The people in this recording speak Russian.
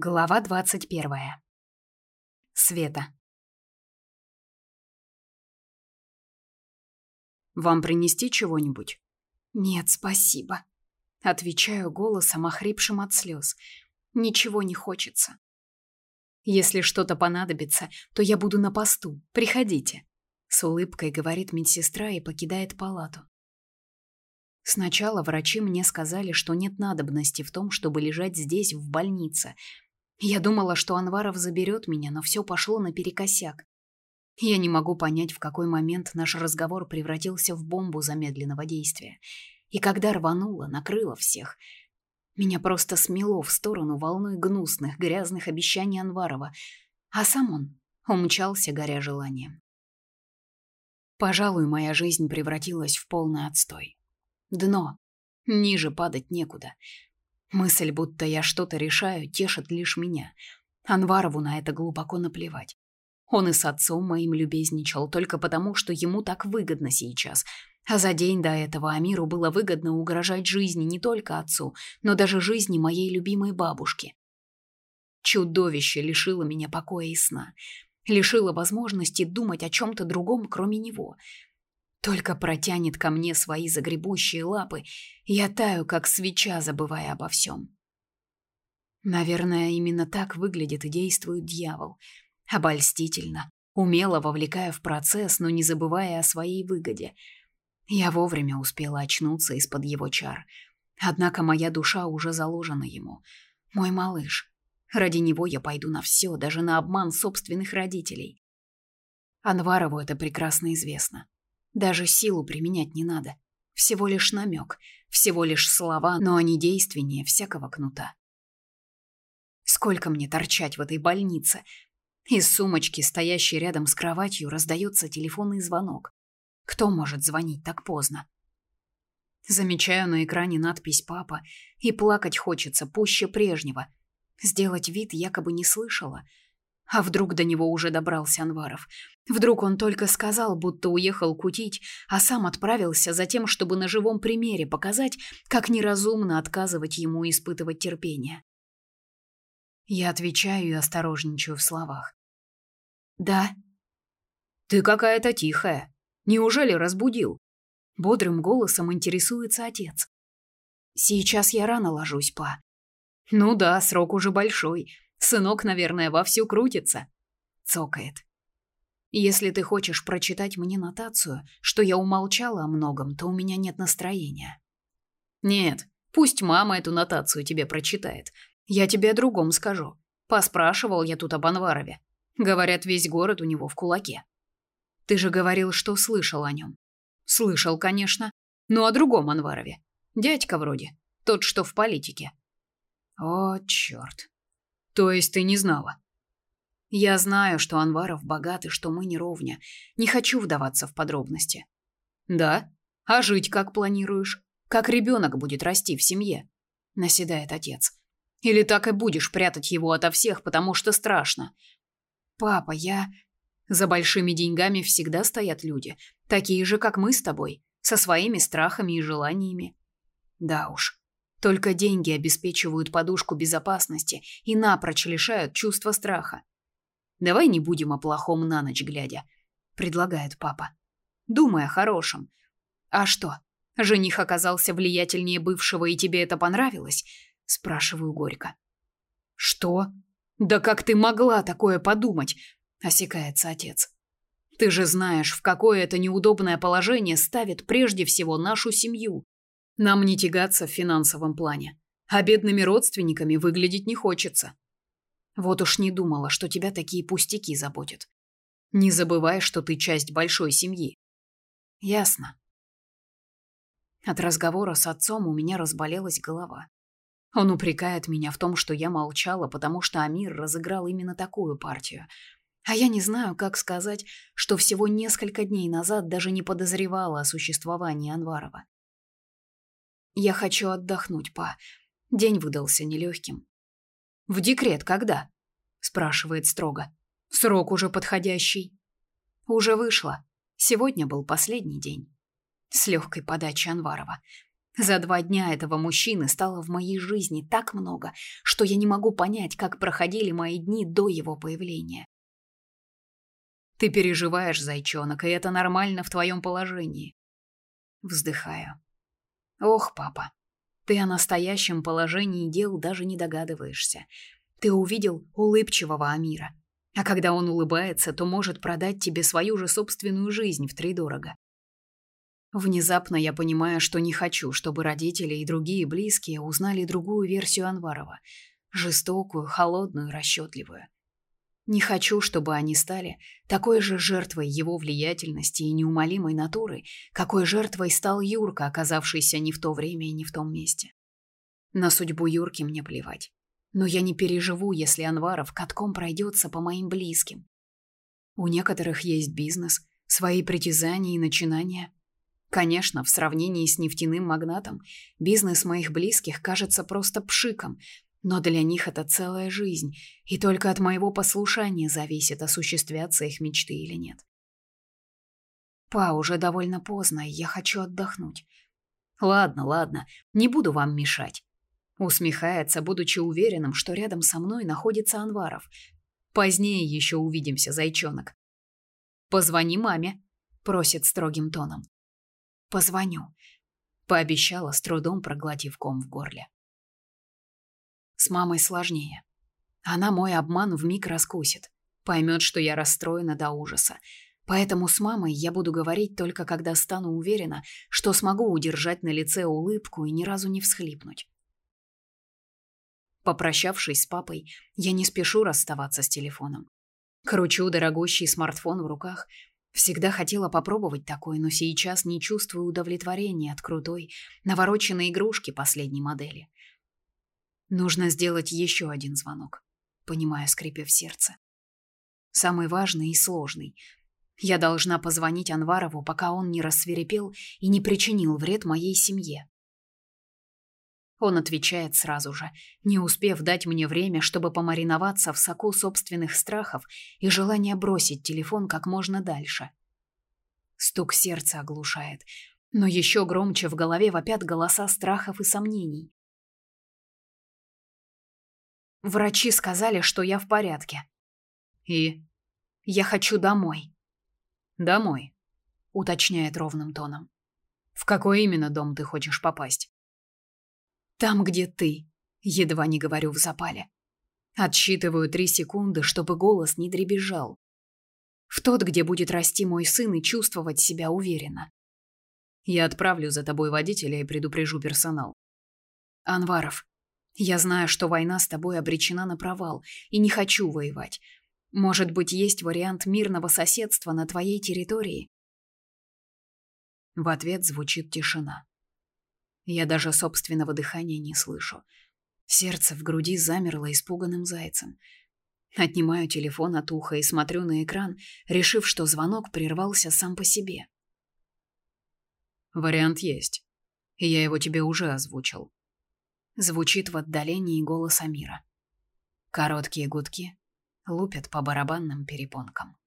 Глава двадцать первая. Света. «Вам принести чего-нибудь?» «Нет, спасибо», — отвечаю голосом, охрипшим от слез. «Ничего не хочется». «Если что-то понадобится, то я буду на посту. Приходите», — с улыбкой говорит медсестра и покидает палату. Сначала врачи мне сказали, что нет надобности в том, чтобы лежать здесь, в больнице. Я думала, что Анваров заберет меня, но все пошло наперекосяк. Я не могу понять, в какой момент наш разговор превратился в бомбу замедленного действия. И когда рвануло, накрыло всех. Меня просто смело в сторону волной гнусных, грязных обещаний Анварова, а сам он умчался, горя желанием. Пожалуй, моя жизнь превратилась в полный отстой. Дно. Ниже падать некуда. Мысль, будто я что-то решаю, тешит лишь меня. Анварову на это глубоко наплевать. Он и с отцом моим любезничал только потому, что ему так выгодно сейчас. А за день до этого Амиру было выгодно угрожать жизни не только отцу, но даже жизни моей любимой бабушки. Чудовище лишило меня покоя и сна. Лишило возможности думать о чем-то другом, кроме него — только протянет ко мне свои загребущие лапы, я таю, как свеча, забывая обо всем. Наверное, именно так выглядит и действует дьявол. Обольстительно, умело вовлекая в процесс, но не забывая о своей выгоде. Я вовремя успела очнуться из-под его чар. Однако моя душа уже заложена ему. Мой малыш. Ради него я пойду на все, даже на обман собственных родителей. Анварову это прекрасно известно. Даже силу применять не надо. Всего лишь намек, всего лишь слова, но они действеннее всякого кнута. Сколько мне торчать в этой больнице? Из сумочки, стоящей рядом с кроватью, раздается телефонный звонок. Кто может звонить так поздно? Замечаю на экране надпись «Папа», и плакать хочется пуще прежнего. Сделать вид якобы не слышала — а вдруг до него уже добрался Анваров? Вдруг он только сказал, будто уехал кутить, а сам отправился за тем, чтобы на живом примере показать, как неразумно отказывать ему испытывать терпение. Я отвечаю и осторожничаю в словах. «Да». «Ты какая-то тихая. Неужели разбудил?» Бодрым голосом интересуется отец. «Сейчас я рано ложусь, па». «Ну да, срок уже большой. Сынок, наверное, вовсю крутится. Цокает. Если ты хочешь прочитать мне нотацию, что я умолчала о многом, то у меня нет настроения. Нет, пусть мама эту нотацию тебе прочитает. Я тебе о другом скажу. Поспрашивал я тут об Анварове. Говорят, весь город у него в кулаке. Ты же говорил, что слышал о нем. Слышал, конечно. Но о другом Анварове. Дядька вроде. Тот, что в политике. О, черт. То есть ты не знала? Я знаю, что Анваров богат и что мы не ровня. Не хочу вдаваться в подробности. Да? А жить как планируешь? Как ребенок будет расти в семье? Наседает отец. Или так и будешь прятать его ото всех, потому что страшно? Папа, я... За большими деньгами всегда стоят люди, такие же, как мы с тобой, со своими страхами и желаниями. Да уж, только деньги обеспечивают подушку безопасности и напрочь лишают чувства страха. Давай не будем о плохом на ночь глядя, предлагает папа. Думай о хорошем. А что? Жених оказался влиятельнее бывшего, и тебе это понравилось? спрашиваю горько. Что? Да как ты могла такое подумать? осекается отец. Ты же знаешь, в какое это неудобное положение ставит прежде всего нашу семью. Нам не тягаться в финансовом плане, а бедными родственниками выглядеть не хочется. Вот уж не думала, что тебя такие пустяки заботят. Не забывай, что ты часть большой семьи. Ясно. От разговора с отцом у меня разболелась голова. Он упрекает меня в том, что я молчала, потому что Амир разыграл именно такую партию. А я не знаю, как сказать, что всего несколько дней назад даже не подозревала о существовании Анварова. Я хочу отдохнуть, па. День выдался нелегким. В декрет когда? спрашивает строго. Срок уже подходящий. Уже вышло. Сегодня был последний день. С легкой подачи Анварова. За два дня этого мужчины стало в моей жизни так много, что я не могу понять, как проходили мои дни до его появления. Ты переживаешь, зайчонок, и это нормально в твоем положении. Вздыхаю. Ох, папа, ты о настоящем положении дел даже не догадываешься. Ты увидел улыбчивого Амира. А когда он улыбается, то может продать тебе свою же собственную жизнь втридорого. Внезапно я понимаю, что не хочу, чтобы родители и другие близкие узнали другую версию Анварова. Жестокую, холодную, расчетливую. Не хочу, чтобы они стали такой же жертвой его влиятельности и неумолимой натуры, какой жертвой стал Юрка, оказавшийся не в то время и не в том месте. На судьбу Юрки мне плевать. Но я не переживу, если Анваров катком пройдется по моим близким. У некоторых есть бизнес, свои притязания и начинания. Конечно, в сравнении с нефтяным магнатом, бизнес моих близких кажется просто пшиком, но для них это целая жизнь, и только от моего послушания зависит, осуществятся их мечты или нет. Па, уже довольно поздно, и я хочу отдохнуть. Ладно, ладно, не буду вам мешать. Усмехается, будучи уверенным, что рядом со мной находится Анваров. Позднее еще увидимся, зайчонок. Позвони маме, просит строгим тоном. Позвоню, пообещала, с трудом проглотив ком в горле. С мамой сложнее. Она мой обман вмиг раскусит, поймет, что я расстроена до ужаса. Поэтому с мамой я буду говорить только когда стану уверена, что смогу удержать на лице улыбку и ни разу не всхлипнуть. Попрощавшись с папой, я не спешу расставаться с телефоном. Кручу дорогущий смартфон в руках. Всегда хотела попробовать такой, но сейчас не чувствую удовлетворения от крутой, навороченной игрушки последней модели. Нужно сделать еще один звонок, понимая, скрипев сердце. Самый важный и сложный. Я должна позвонить Анварову, пока он не рассверепел и не причинил вред моей семье. Он отвечает сразу же, не успев дать мне время, чтобы помариноваться в соку собственных страхов и желания бросить телефон как можно дальше. Стук сердца оглушает, но еще громче в голове вопят голоса страхов и сомнений. Врачи сказали, что я в порядке. И? Я хочу домой. Домой, уточняет ровным тоном. В какой именно дом ты хочешь попасть? Там, где ты, едва не говорю в запале. Отсчитываю три секунды, чтобы голос не дребезжал. В тот, где будет расти мой сын и чувствовать себя уверенно. Я отправлю за тобой водителя и предупрежу персонал. Анваров, я знаю, что война с тобой обречена на провал, и не хочу воевать. Может быть, есть вариант мирного соседства на твоей территории? В ответ звучит тишина. Я даже собственного дыхания не слышу. Сердце в груди замерло испуганным зайцем. Отнимаю телефон от уха и смотрю на экран, решив, что звонок прервался сам по себе. Вариант есть. Я его тебе уже озвучил. Звучит в отдалении голос Амира. Короткие гудки лупят по барабанным перепонкам.